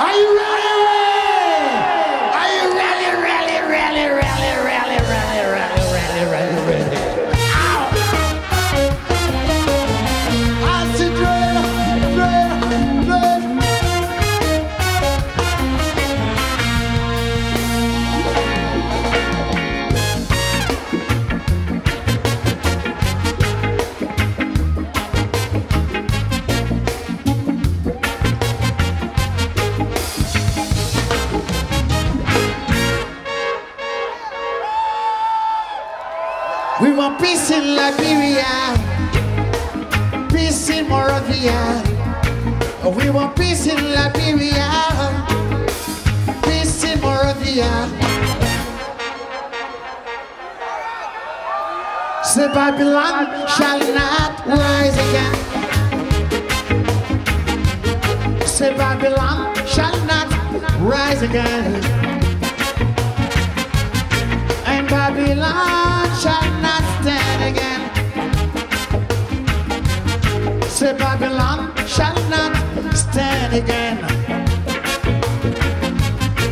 Are you ready? Peace in Liberia, peace in Monrovia. We want peace in Liberia, peace in Monrovia. Say Babylon shall not rise again. Say Babylon shall not rise again. And Babylon Say Babylon shall not stand again.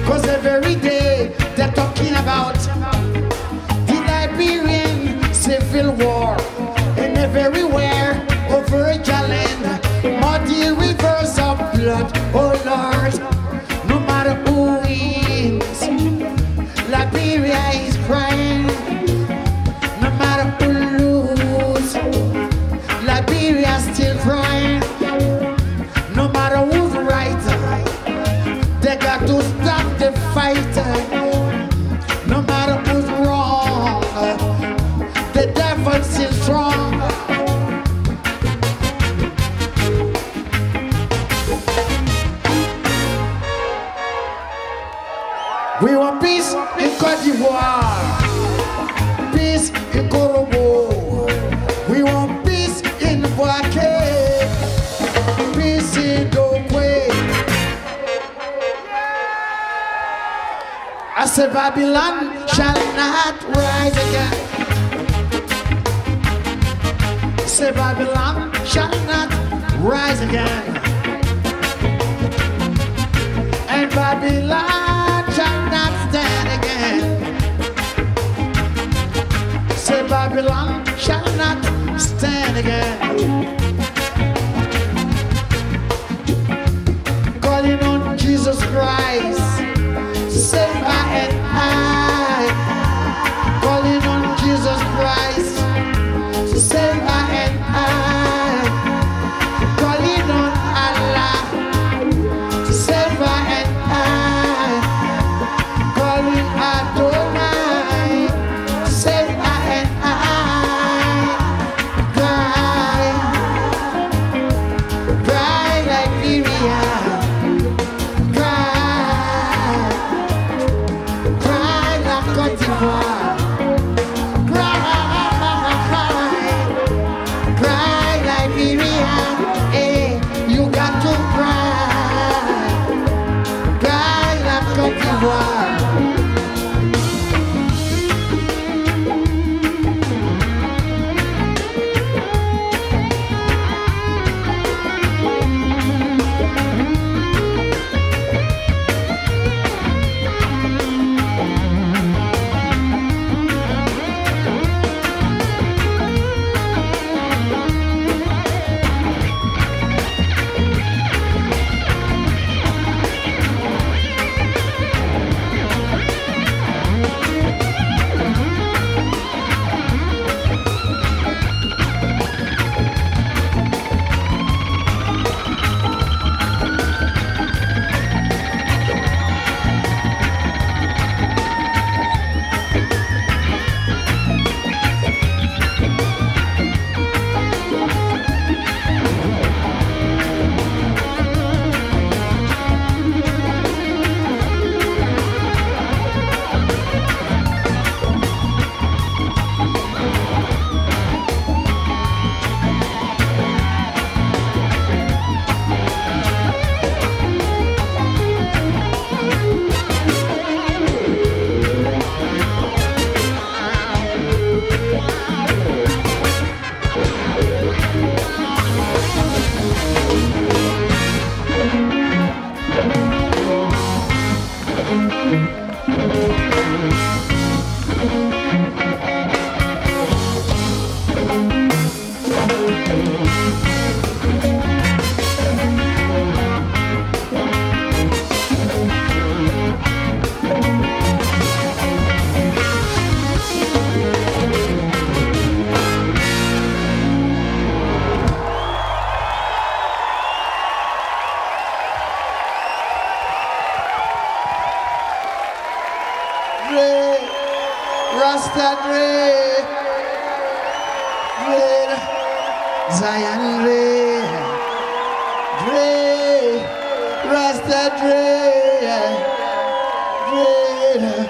Cause every day they're talking about the Liberian civil war. And everywhere over Jaland, muddy rivers of blood, oh Lord. No matter who wins, Liberia is crying. Got to stop the fight. No matter who's wrong, the devil's still strong. We want peace in Cote d'Ivoire, peace in Congo. Said Babylon shall not rise again. Say Babylon shall not rise again. And Babylon shall not stand again. Say Babylon shall not stand again. Dre, Rasta Dre, Dre, Zion Dre, Dre, Rasta Dre, Dre,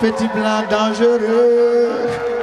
petit blanc dangereux.